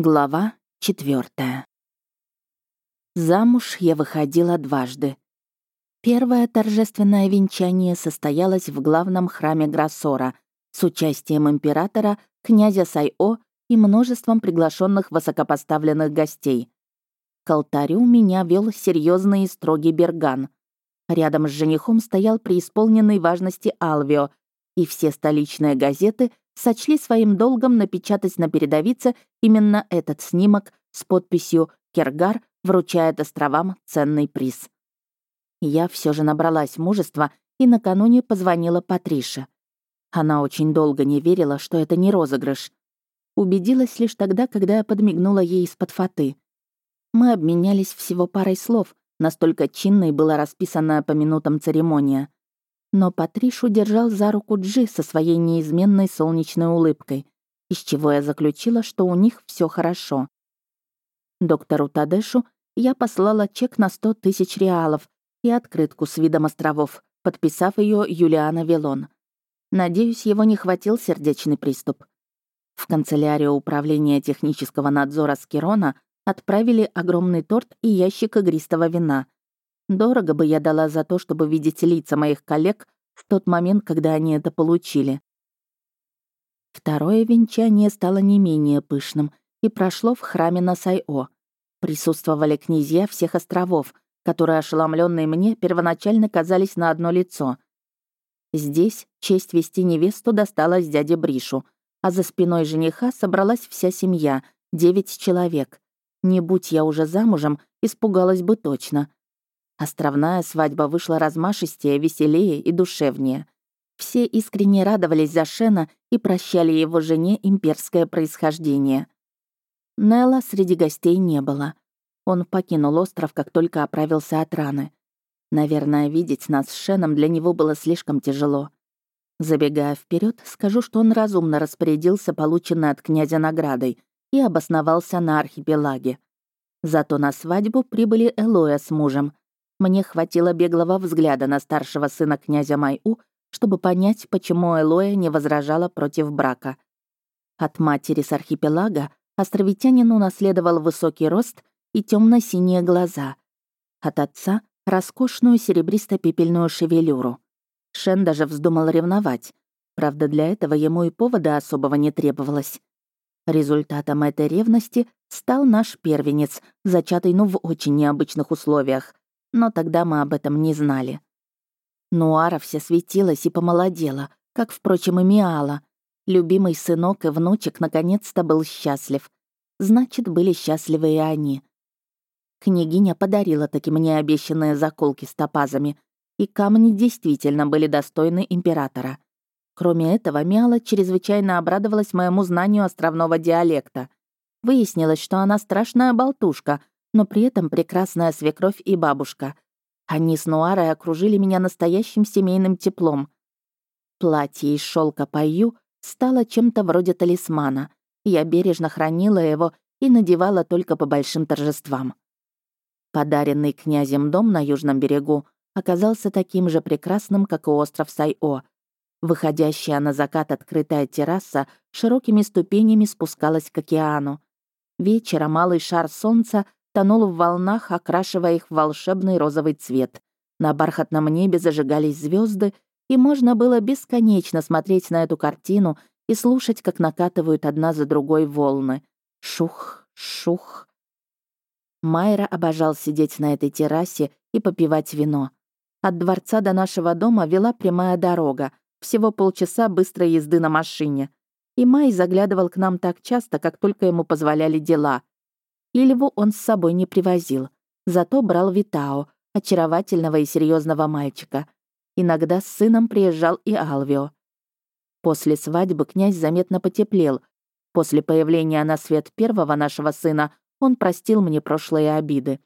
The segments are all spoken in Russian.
Глава четвертая. Замуж я выходила дважды. Первое торжественное венчание состоялось в главном храме Гроссора с участием императора, князя Сайо и множеством приглашенных высокопоставленных гостей. К алтарю меня вел серьезный и строгий Берган. Рядом с женихом стоял преисполненный важности Алвио, и все столичные газеты сочли своим долгом напечатать на передовице именно этот снимок с подписью «Кергар вручает островам ценный приз». Я все же набралась мужества и накануне позвонила Патрише. Она очень долго не верила, что это не розыгрыш. Убедилась лишь тогда, когда я подмигнула ей из-под фаты. Мы обменялись всего парой слов, настолько чинной была расписанная по минутам церемония. Но Патришу держал за руку Джи со своей неизменной солнечной улыбкой, из чего я заключила, что у них все хорошо. Доктору Тадешу я послала чек на 100 тысяч реалов и открытку с видом островов, подписав ее Юлиана Велон. Надеюсь, его не хватил сердечный приступ. В канцелярию управления технического надзора Скирона отправили огромный торт и ящик игристого вина — Дорого бы я дала за то, чтобы видеть лица моих коллег в тот момент, когда они это получили. Второе венчание стало не менее пышным и прошло в храме на Сайо. Присутствовали князья всех островов, которые, ошеломленные мне, первоначально казались на одно лицо. Здесь честь вести невесту досталась дяде Бришу, а за спиной жениха собралась вся семья, девять человек. Не будь я уже замужем, испугалась бы точно. Островная свадьба вышла размашистее, веселее и душевнее. Все искренне радовались за Шена и прощали его жене имперское происхождение. Нелла среди гостей не было. Он покинул остров, как только оправился от раны. Наверное, видеть нас с Шеном для него было слишком тяжело. Забегая вперед, скажу, что он разумно распорядился полученной от князя наградой и обосновался на архипелаге. Зато на свадьбу прибыли Элоя с мужем, мне хватило беглого взгляда на старшего сына князя Майу, чтобы понять, почему Элоя не возражала против брака. От матери с архипелага островитянин унаследовал высокий рост и темно синие глаза. От отца — роскошную серебристо-пепельную шевелюру. Шен даже вздумал ревновать. Правда, для этого ему и повода особого не требовалось. Результатом этой ревности стал наш первенец, зачатый ну в очень необычных условиях но тогда мы об этом не знали. Нуара вся светилась и помолодела, как, впрочем, и Миала. Любимый сынок и внучек наконец-то был счастлив. Значит, были счастливы и они. Княгиня подарила таки мне обещанные заколки с топазами, и камни действительно были достойны императора. Кроме этого, Миала чрезвычайно обрадовалась моему знанию островного диалекта. Выяснилось, что она страшная болтушка — но при этом прекрасная свекровь и бабушка. Они с Нуарой окружили меня настоящим семейным теплом. Платье из шелка Паю стало чем-то вроде талисмана. Я бережно хранила его и надевала только по большим торжествам. Подаренный князем дом на южном берегу оказался таким же прекрасным, как и остров Сайо. Выходящая на закат открытая терраса широкими ступенями спускалась к океану. Вечером малый шар солнца тонул в волнах, окрашивая их в волшебный розовый цвет. На бархатном небе зажигались звезды, и можно было бесконечно смотреть на эту картину и слушать, как накатывают одна за другой волны. Шух, шух. Майра обожал сидеть на этой террасе и попивать вино. От дворца до нашего дома вела прямая дорога, всего полчаса быстрой езды на машине. И Май заглядывал к нам так часто, как только ему позволяли дела. Ильву он с собой не привозил, зато брал Витао, очаровательного и серьезного мальчика. Иногда с сыном приезжал и Алвио. После свадьбы князь заметно потеплел. После появления на свет первого нашего сына он простил мне прошлые обиды.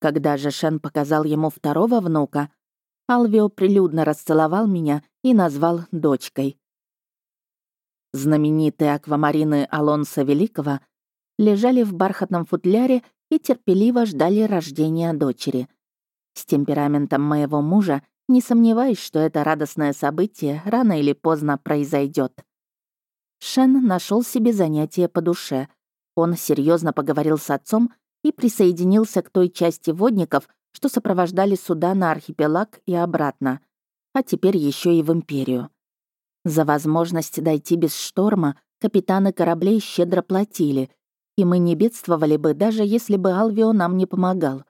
Когда же Шен показал ему второго внука, Алвио прилюдно расцеловал меня и назвал дочкой. Знаменитые аквамарины Алонса Великого лежали в бархатном футляре и терпеливо ждали рождения дочери. С темпераментом моего мужа не сомневаюсь, что это радостное событие рано или поздно произойдет. Шен нашел себе занятие по душе. Он серьезно поговорил с отцом и присоединился к той части водников, что сопровождали суда на архипелаг и обратно, а теперь еще и в империю. За возможность дойти без шторма капитаны кораблей щедро платили, и мы не бедствовали бы, даже если бы Алвио нам не помогал.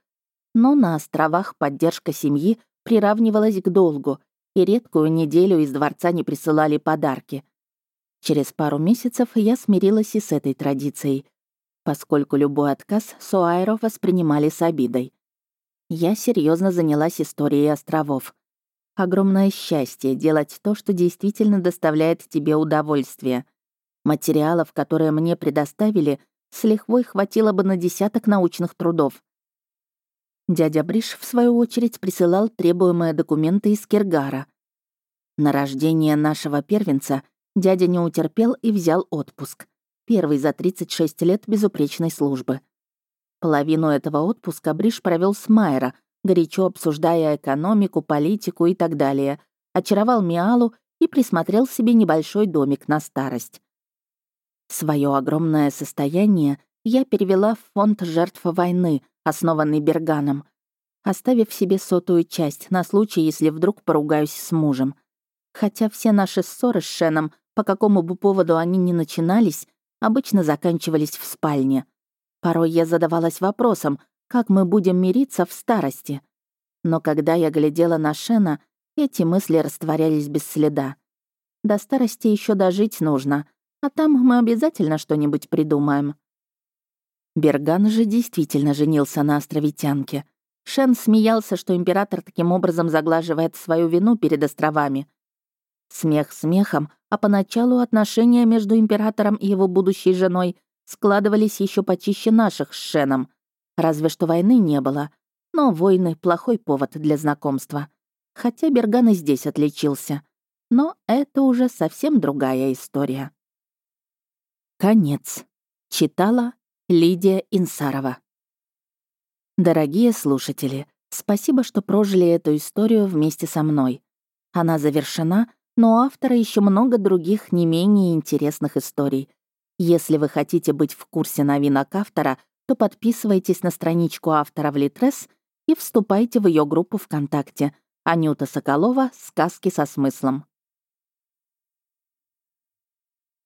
Но на островах поддержка семьи приравнивалась к долгу, и редкую неделю из дворца не присылали подарки. Через пару месяцев я смирилась и с этой традицией, поскольку любой отказ Суайро воспринимали с обидой. Я серьезно занялась историей островов. Огромное счастье делать то, что действительно доставляет тебе удовольствие. Материалов, которые мне предоставили, с лихвой хватило бы на десяток научных трудов. Дядя Бриш, в свою очередь, присылал требуемые документы из Киргара. На рождение нашего первенца дядя не утерпел и взял отпуск. Первый за 36 лет безупречной службы. Половину этого отпуска Бриш провел с Майера, горячо обсуждая экономику, политику и так далее, очаровал Миалу и присмотрел себе небольшой домик на старость. Свое огромное состояние я перевела в фонд жертв войны, основанный Берганом, оставив себе сотую часть на случай, если вдруг поругаюсь с мужем. Хотя все наши ссоры с Шеном, по какому бы поводу они ни начинались, обычно заканчивались в спальне. Порой я задавалась вопросом, как мы будем мириться в старости. Но когда я глядела на Шена, эти мысли растворялись без следа. До старости еще дожить нужно, а там мы обязательно что-нибудь придумаем. Берган же действительно женился на островитянке. Шен смеялся, что император таким образом заглаживает свою вину перед островами. Смех смехом, а поначалу отношения между императором и его будущей женой складывались еще почище наших с Шеном. Разве что войны не было. Но войны — плохой повод для знакомства. Хотя Берган и здесь отличился. Но это уже совсем другая история. Конец. Читала Лидия Инсарова. Дорогие слушатели, спасибо, что прожили эту историю вместе со мной. Она завершена, но у автора еще много других не менее интересных историй. Если вы хотите быть в курсе новинок автора, то подписывайтесь на страничку автора в Литрес и вступайте в ее группу ВКонтакте. Анюта Соколова «Сказки со смыслом».